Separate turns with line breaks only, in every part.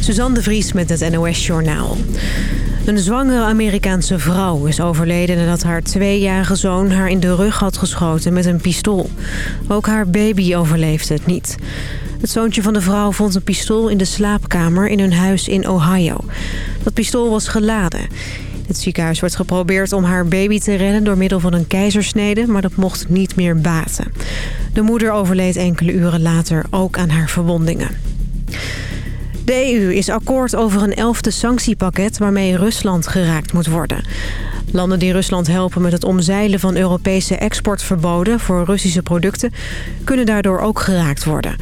Suzanne de Vries met het NOS Journaal. Een zwangere Amerikaanse vrouw is overleden nadat haar tweejarige zoon haar in de rug had geschoten met een pistool. Ook haar baby overleefde het niet. Het zoontje van de vrouw vond een pistool in de slaapkamer in hun huis in Ohio. Dat pistool was geladen. Het ziekenhuis werd geprobeerd om haar baby te redden door middel van een keizersnede, maar dat mocht niet meer baten. De moeder overleed enkele uren later ook aan haar verwondingen. De EU is akkoord over een elfde sanctiepakket waarmee Rusland geraakt moet worden. Landen die Rusland helpen met het omzeilen van Europese exportverboden voor Russische producten kunnen daardoor ook geraakt worden.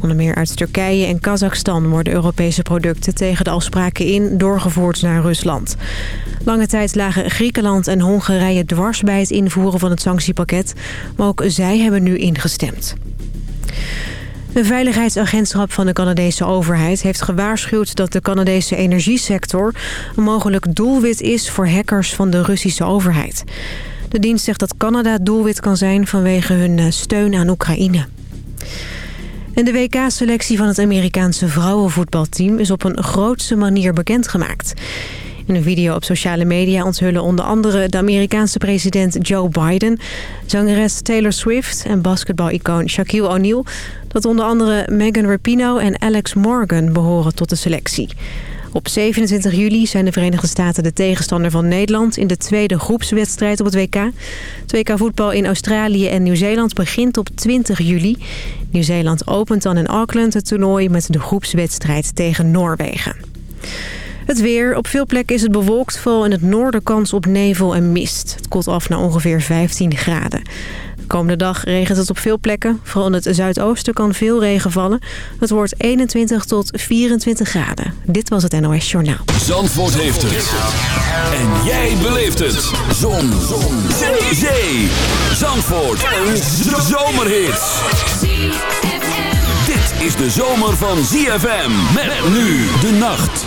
Onder meer uit Turkije en Kazachstan worden Europese producten tegen de afspraken in doorgevoerd naar Rusland. Lange tijd lagen Griekenland en Hongarije dwars bij het invoeren van het sanctiepakket, maar ook zij hebben nu ingestemd. Een veiligheidsagentschap van de Canadese overheid heeft gewaarschuwd dat de Canadese energiesector een mogelijk doelwit is voor hackers van de Russische overheid. De dienst zegt dat Canada doelwit kan zijn vanwege hun eh, steun aan Oekraïne. En de WK-selectie van het Amerikaanse vrouwenvoetbalteam is op een grootse manier bekendgemaakt. In een video op sociale media onthullen onder andere de Amerikaanse president Joe Biden... zangeres Taylor Swift en basketbal-icoon Shaquille O'Neal... dat onder andere Megan Rapinoe en Alex Morgan behoren tot de selectie. Op 27 juli zijn de Verenigde Staten de tegenstander van Nederland... in de tweede groepswedstrijd op het WK. Het WK voetbal in Australië en Nieuw-Zeeland begint op 20 juli. Nieuw-Zeeland opent dan in Auckland het toernooi met de groepswedstrijd tegen Noorwegen. Het weer. Op veel plekken is het bewolkt. Vooral in het noorden kans op nevel en mist. Het koelt af naar ongeveer 15 graden. De komende dag regent het op veel plekken. Vooral in het zuidoosten kan veel regen vallen. Het wordt 21 tot 24 graden. Dit was het NOS Journaal.
Zandvoort heeft het. En jij beleeft het. Zon. Zon. Zee. Zee. Zandvoort. Een zomerhit. Dit is de zomer van ZFM. Met nu de nacht.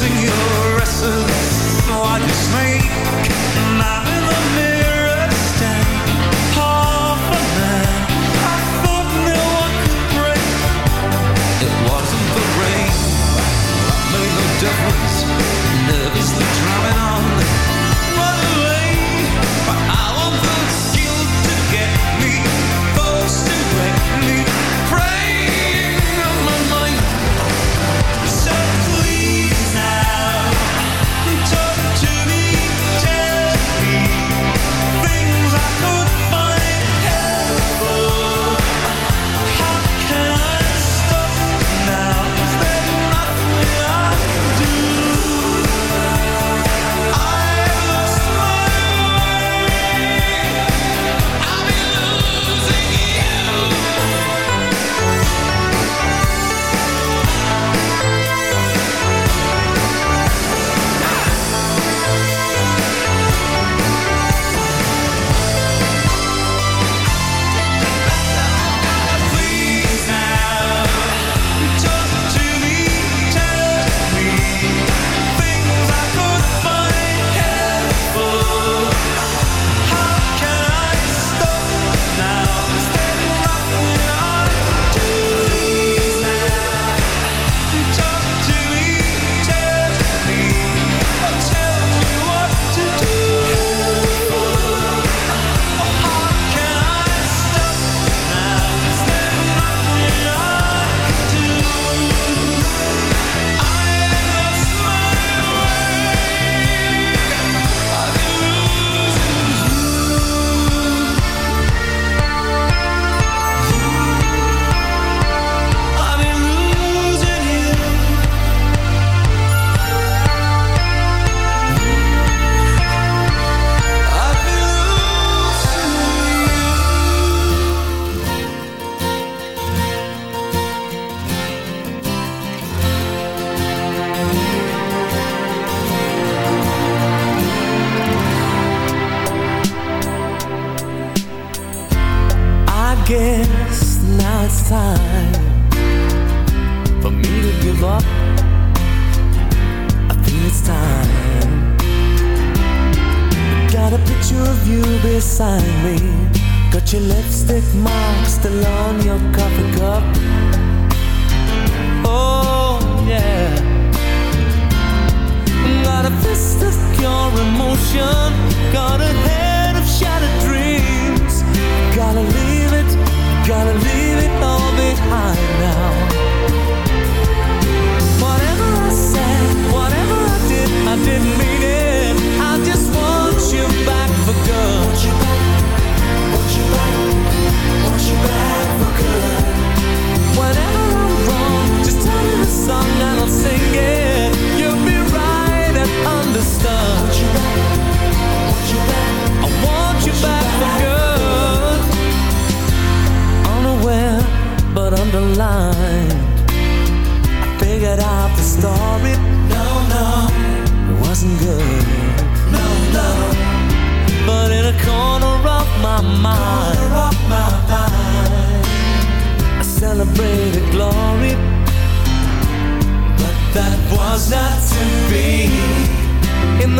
sing your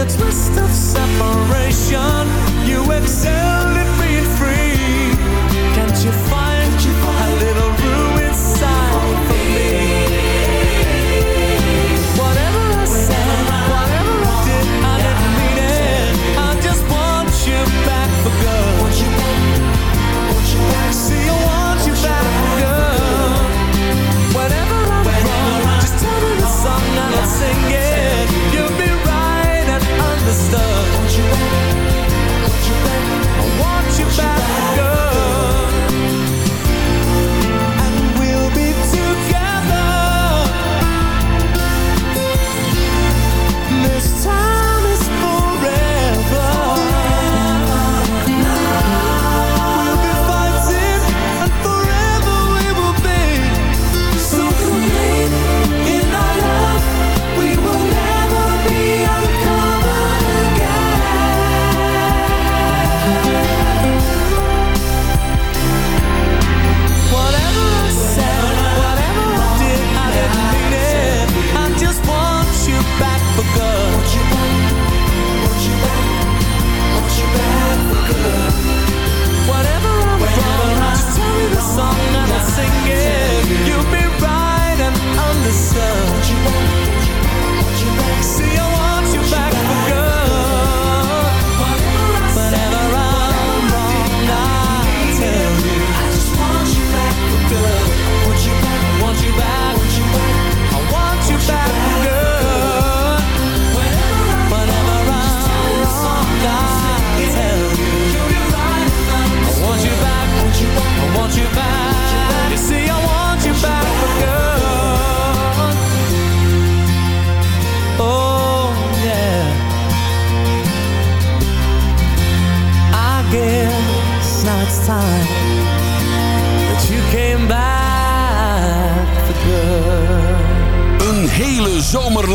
the twist of separation, you
accept.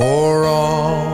for all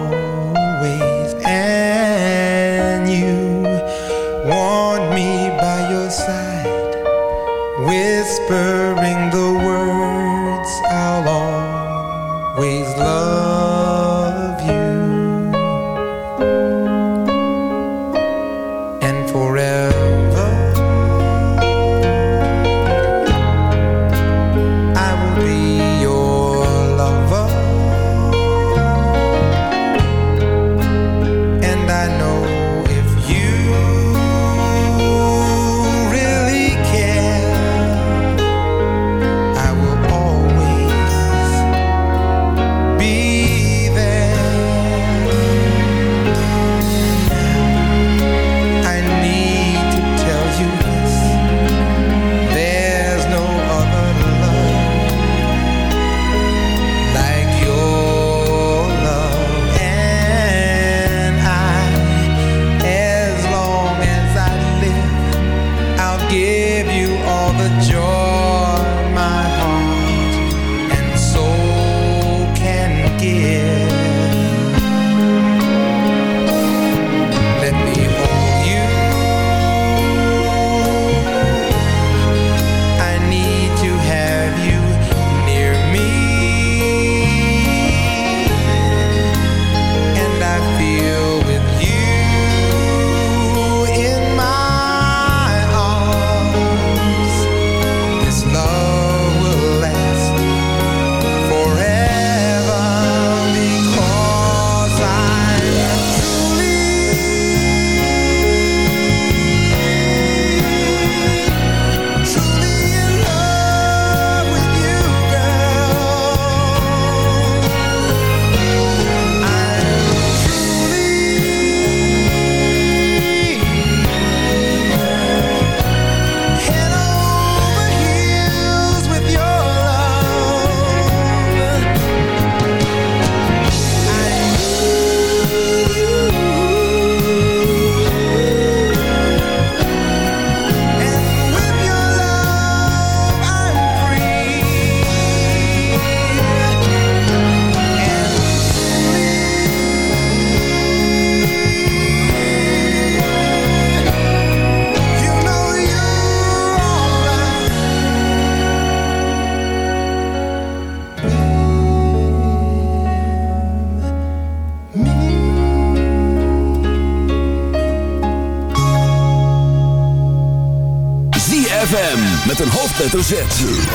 hoofdletter Z.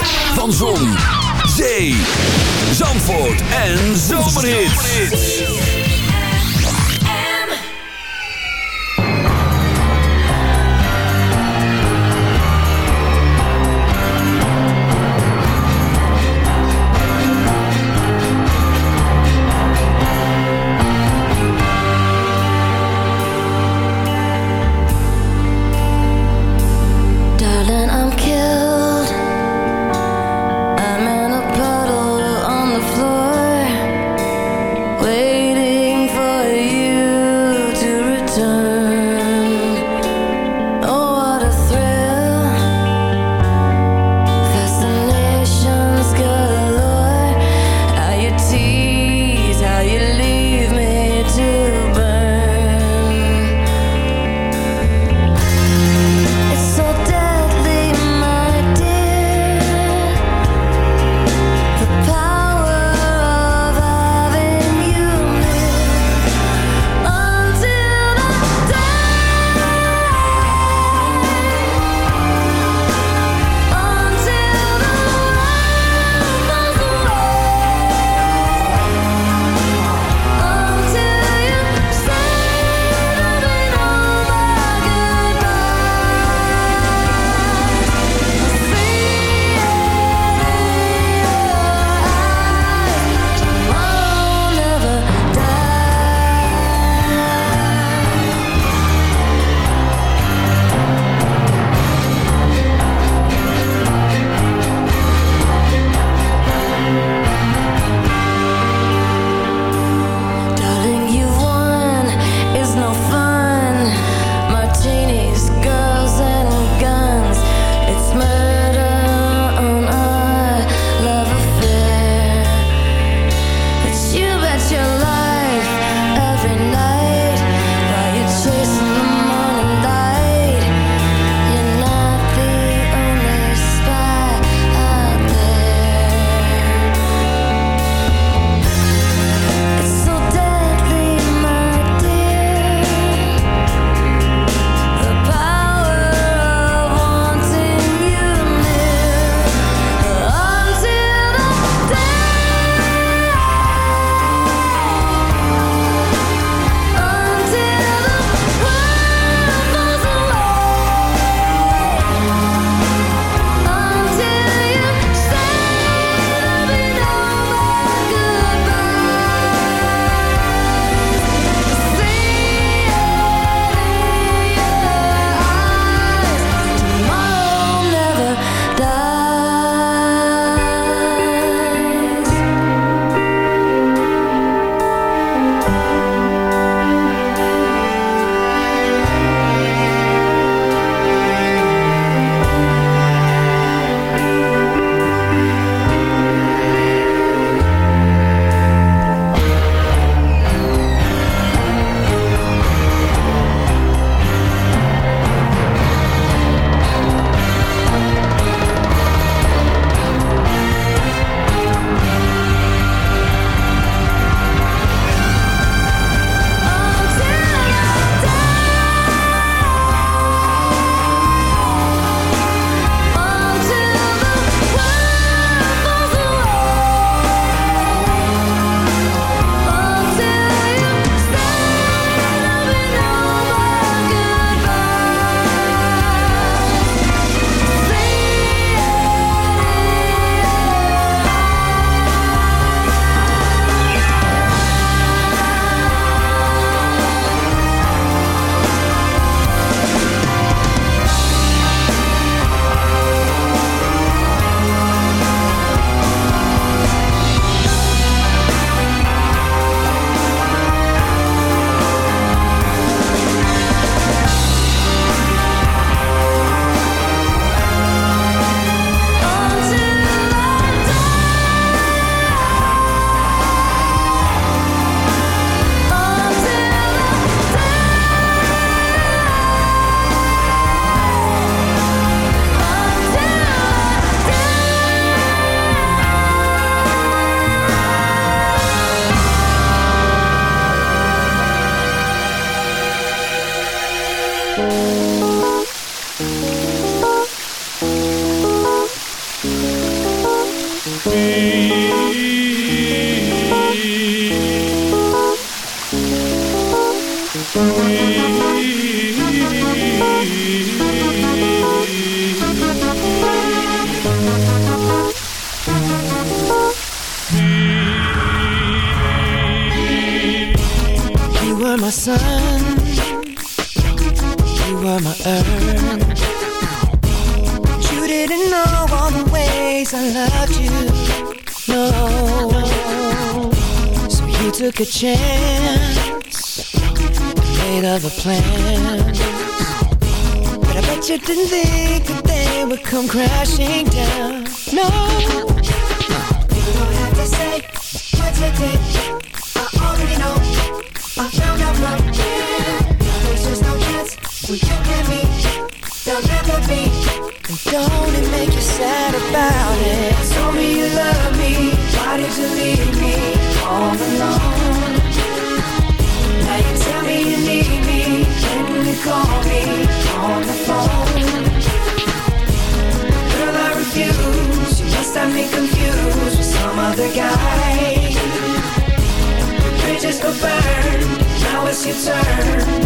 bridges
were burned Now it's your turn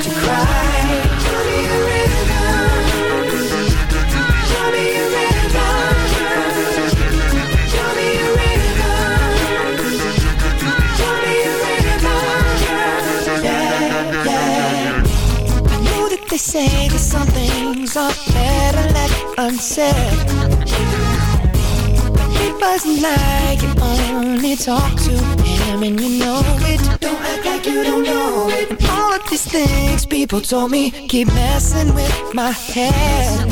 to cry. Me a me a They say that some things are better left unsaid. It wasn't like you only talk to him and you know it. Don't act like you don't know it. And all of these things people told me keep messing with my head.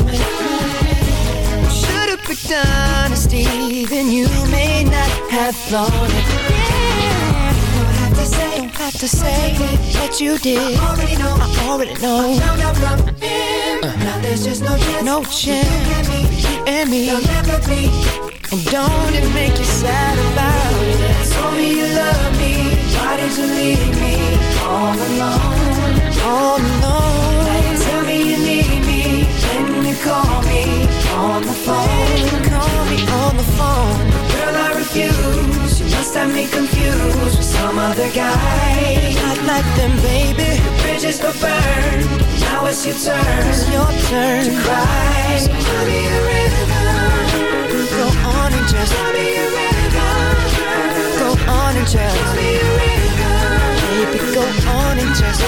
Should've picked honesty, then you may not have thought it. Yeah. Don't have to say, don't have to say what you did. I already know. I already know. I found out from him. Uh-huh. Now there's just no chance. No chance. You and me. There'll never be. And don't it make you sad about it? Told me you love me. Why did you leave me all alone? All alone. Now you tell me you need me. When you call me on the phone. Call me on the phone. Girl, I refuse. You must have me confused with some other guy. Not like them, baby. Bridges go burn. Now it's your turn. It's your turn to cry. So tell me a river. Go on and just Tell me. Go on and just Tell me. Baby, go on and just a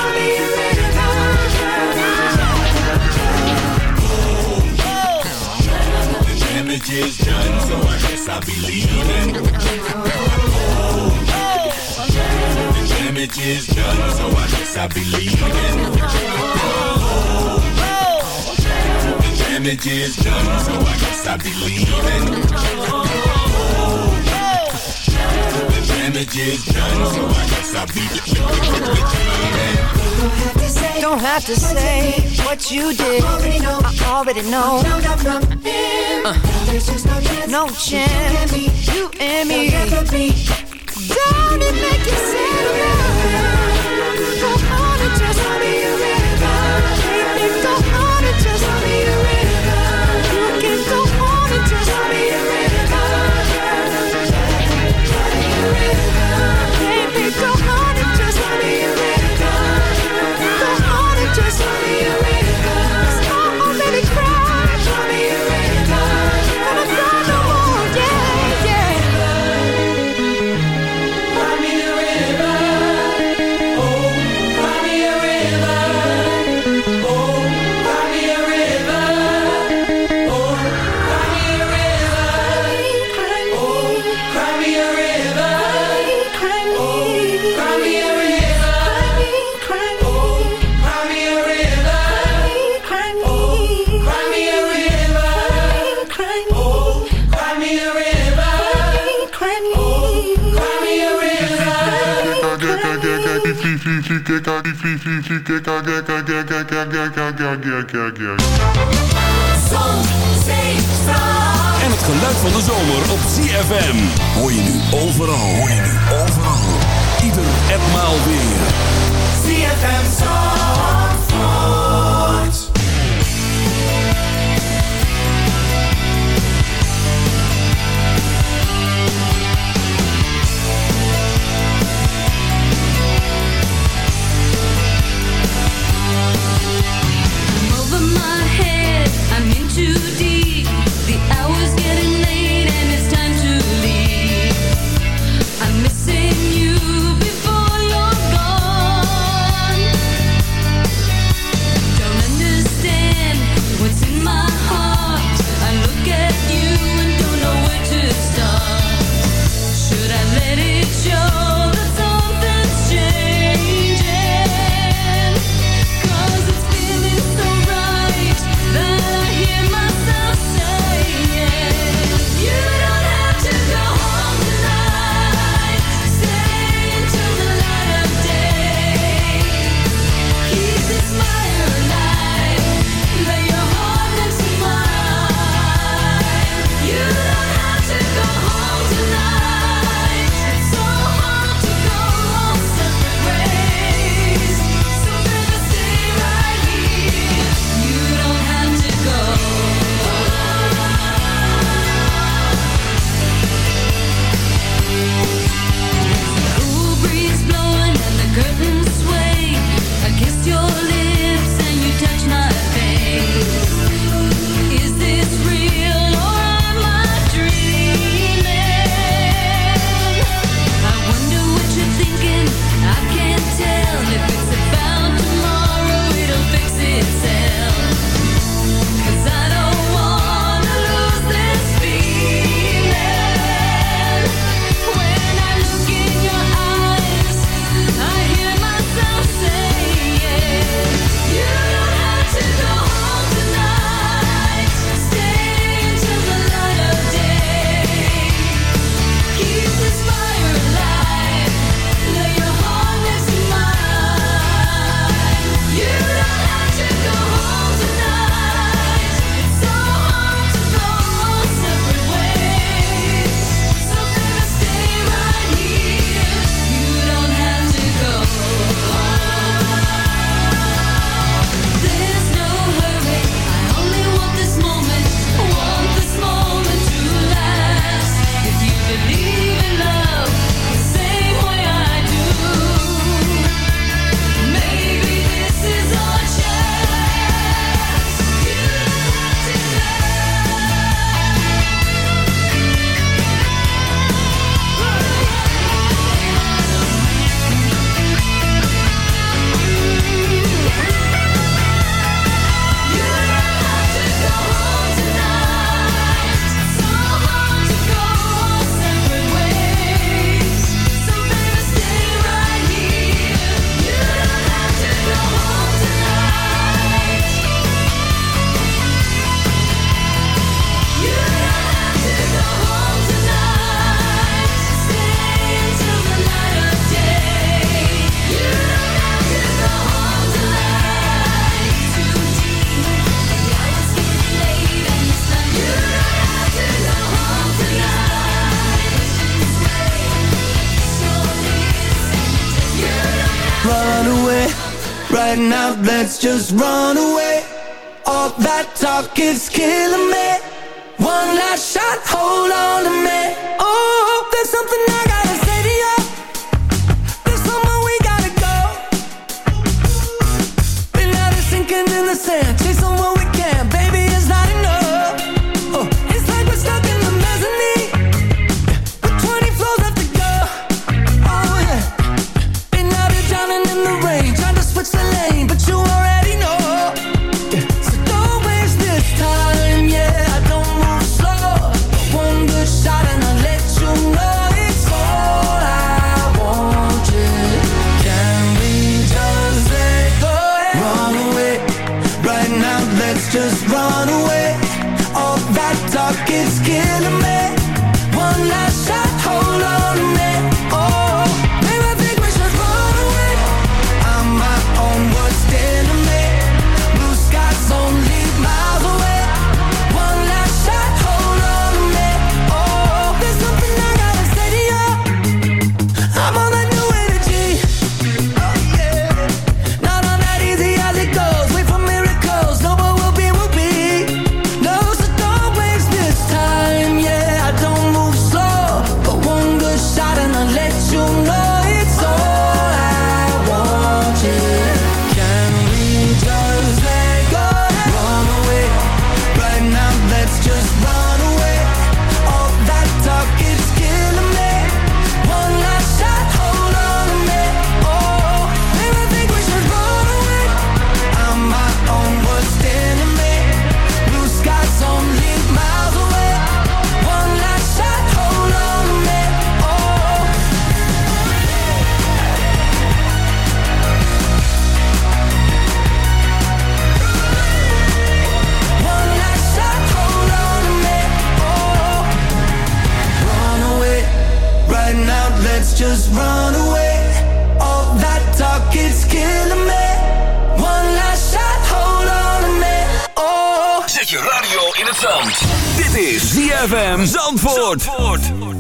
The damage is done, so I guess I'll be leaving. Oh. The damage is done, so I guess I'll be leaving. Damage is done, so I guess I'll be leaving. The damage is done, so I guess I'll be.
Don't have to say what you did. I already know. Uh, no chance. You and me. Don't it make you sad?
En het geluid van de zomer op ZFM. Hoor je nu overal. Hoor je nu overal. Ieder en maal weer.
ZFM.
let's just run away. All that talk is killing me. One last shot, hold on to me. just run away. All that talk, it's killing me. One last shot, hold on to me. Oh.
Zet je radio in het zand. Dit is ZFM Zandvoort.
Zandvoort.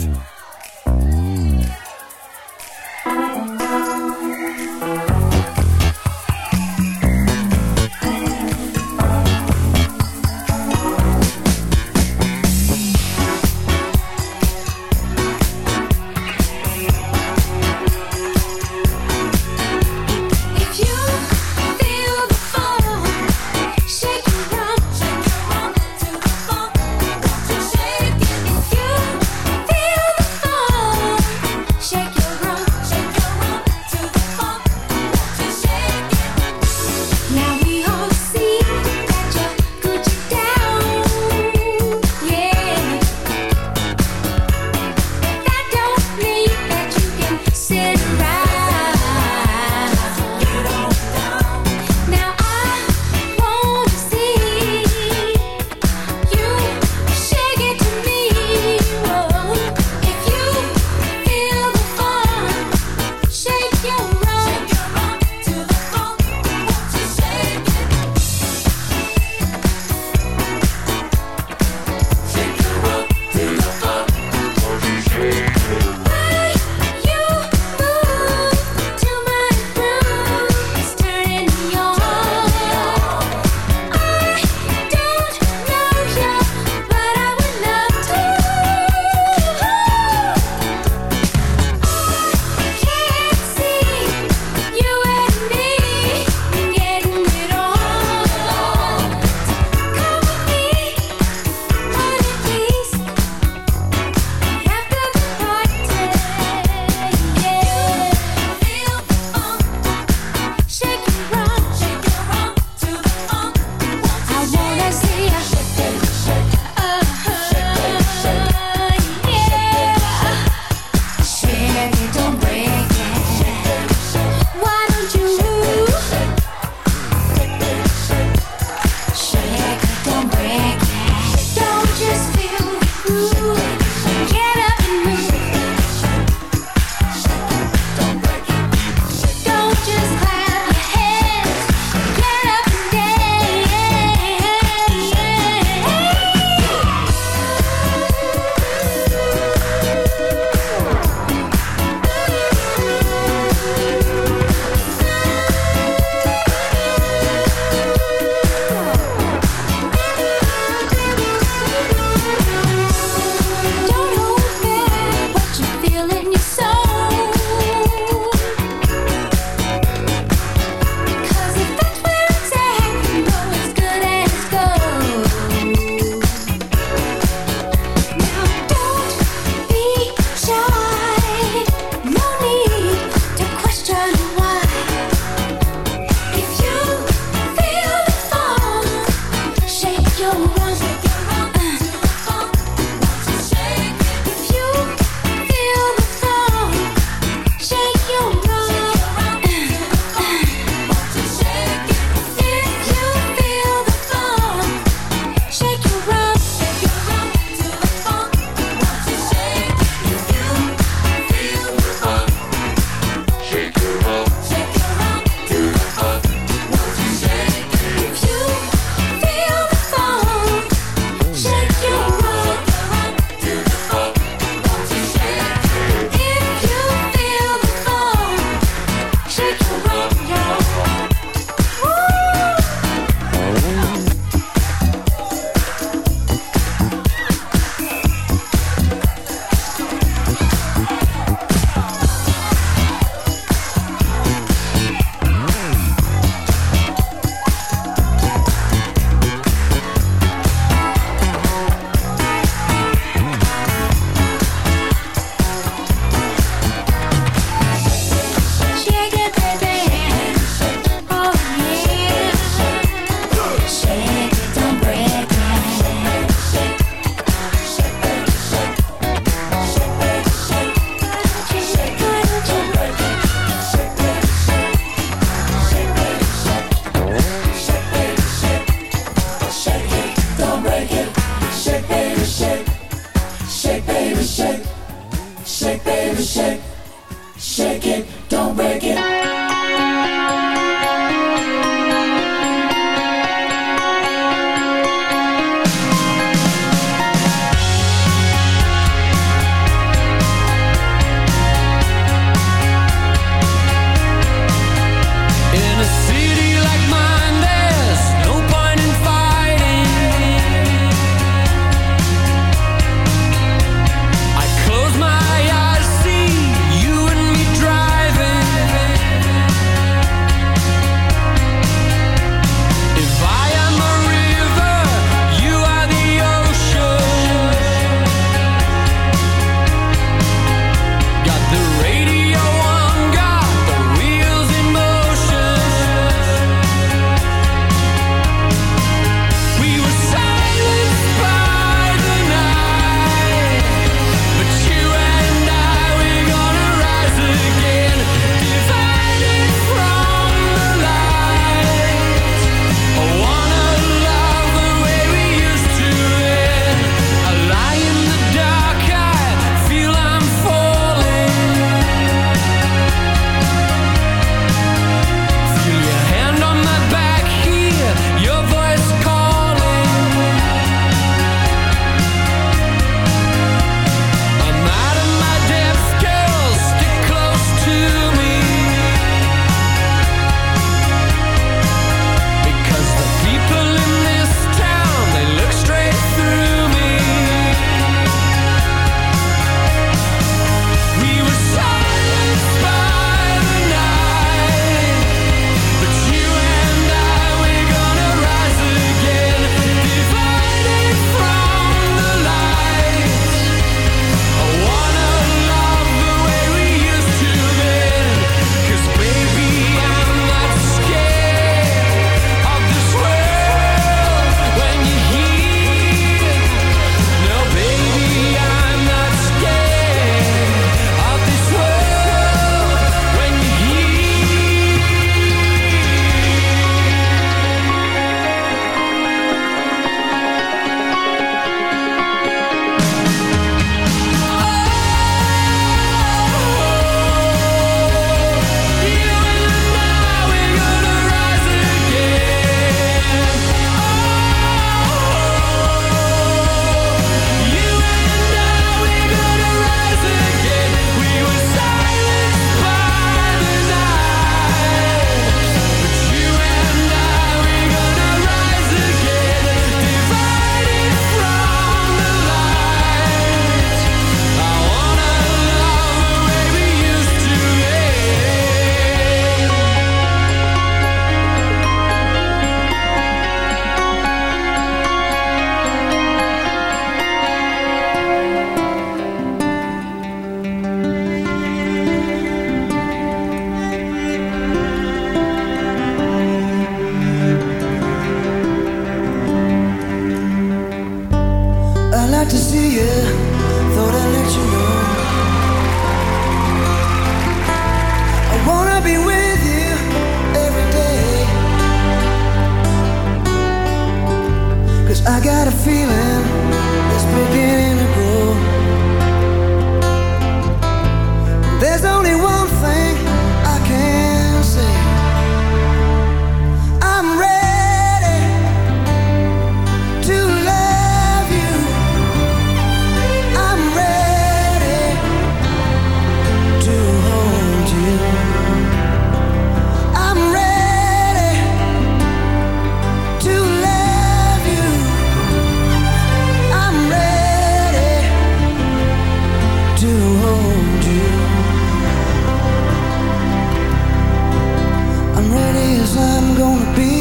gonna be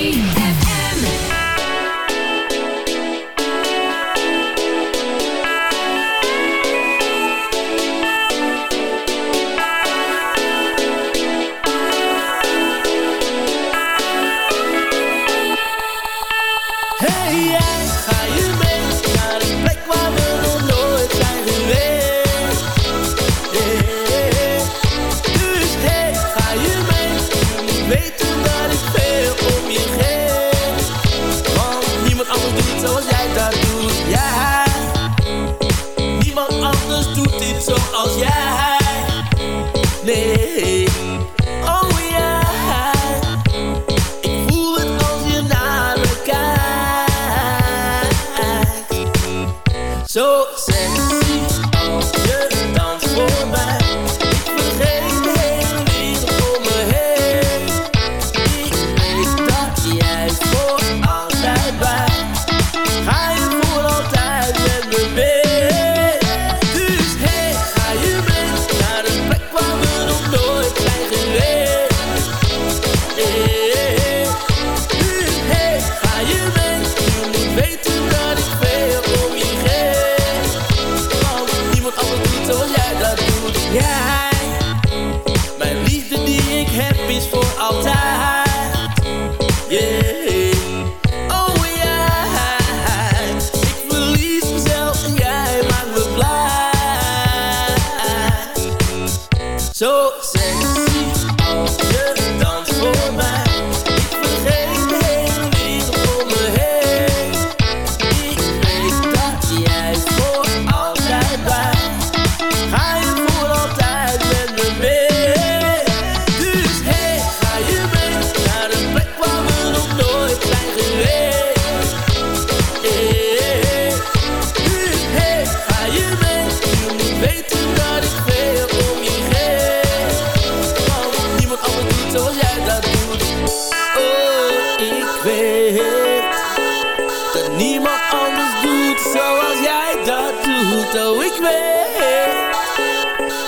niemand anders doet zoals jij dat doet. Oh ik weet.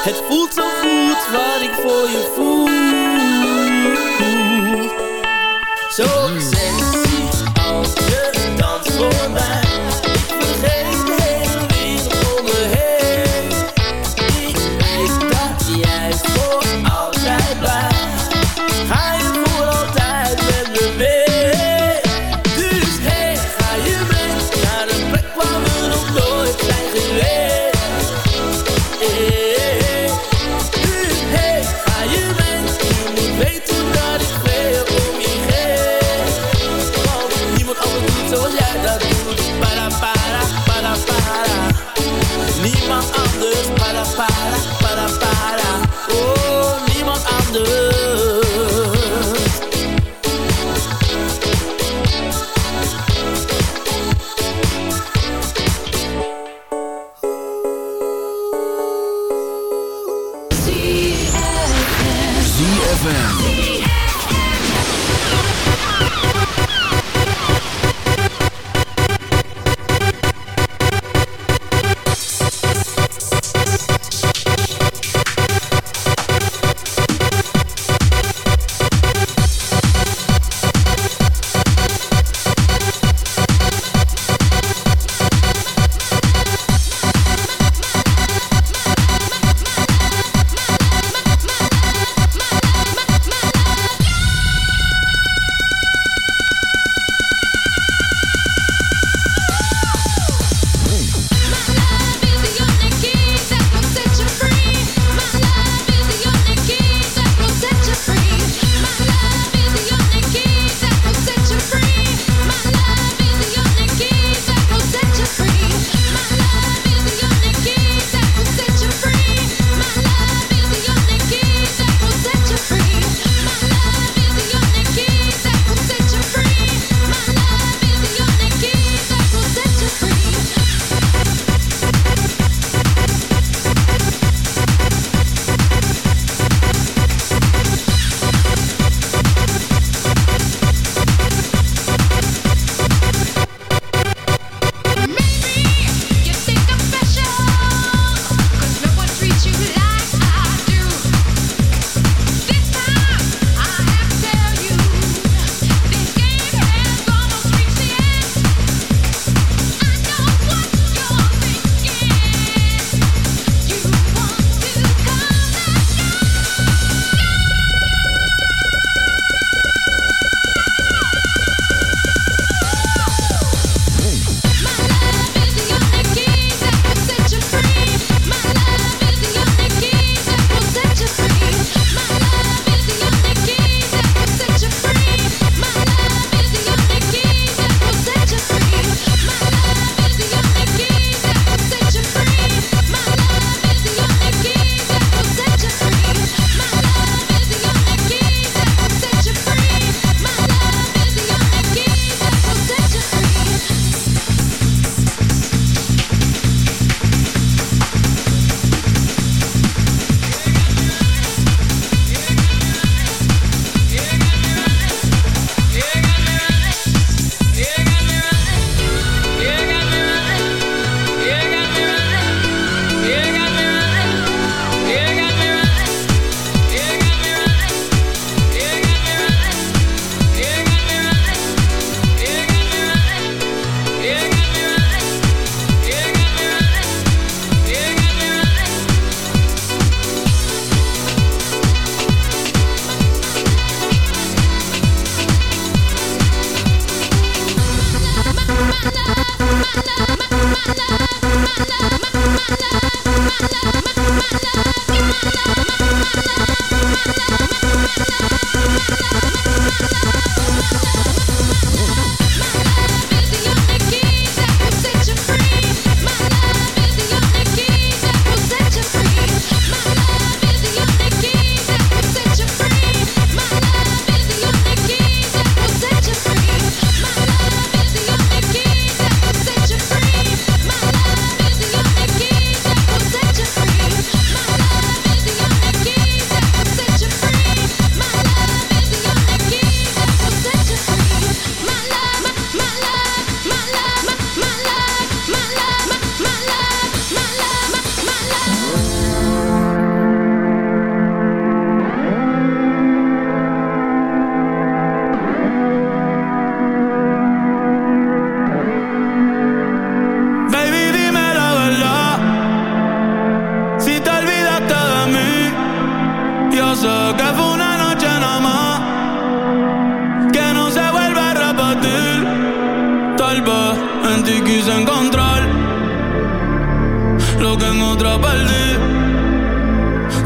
Het voelt zo goed wat ik voor je voel. Zo
hmm.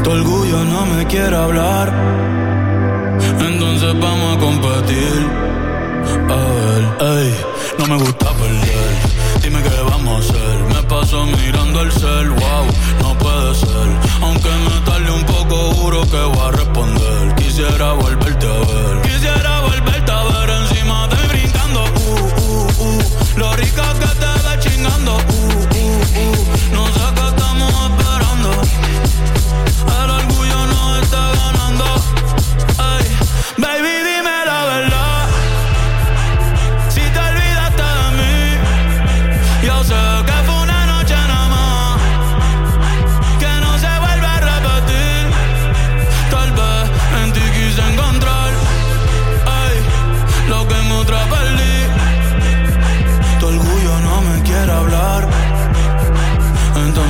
Tu orgullo no me quiere hablar, entonces vamos a competir. A ver, ey, no me gusta perder. Dime qué vamos a hacer. Me paso mirando el cel, wow, no puede ser. Aunque me tarde un poco, juro que voy a responder. Quisiera volverte a ver. Quisiera volverte a ver encima de mí brincando. Uh, uh, uh. Lo rica que te ve chingando. Uh, uh.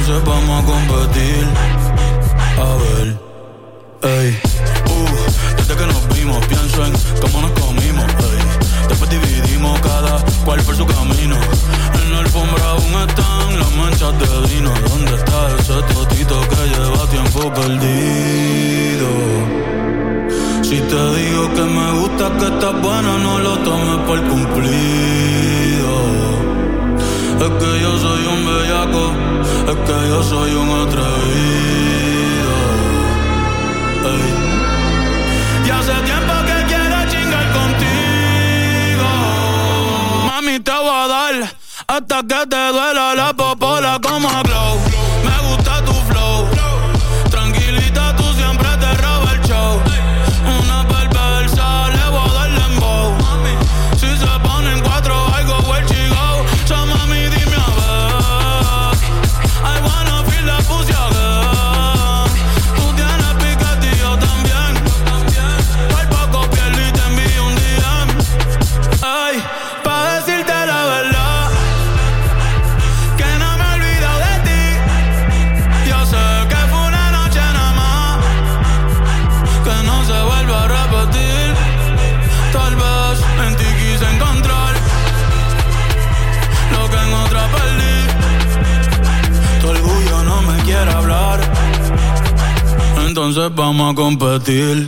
Entonces vamos a competir. A ver, ey, uh, desde que nos vimos pienso en cómo nos comimos, ey. Después dividimos cada cual por su camino. En la alfombra aún están las manchas de vino. ¿Dónde está ese totito que lleva tiempo perdido? Si te digo que me gusta, que estás buena, no lo tomes por cumplido. Es que yo soy un bellaco, es que yo soy un atrevido. Ey. Y hace tiempo que quiero chingar contigo. Mami, te voy a dar hasta que te duela la popola como Glow.
değil.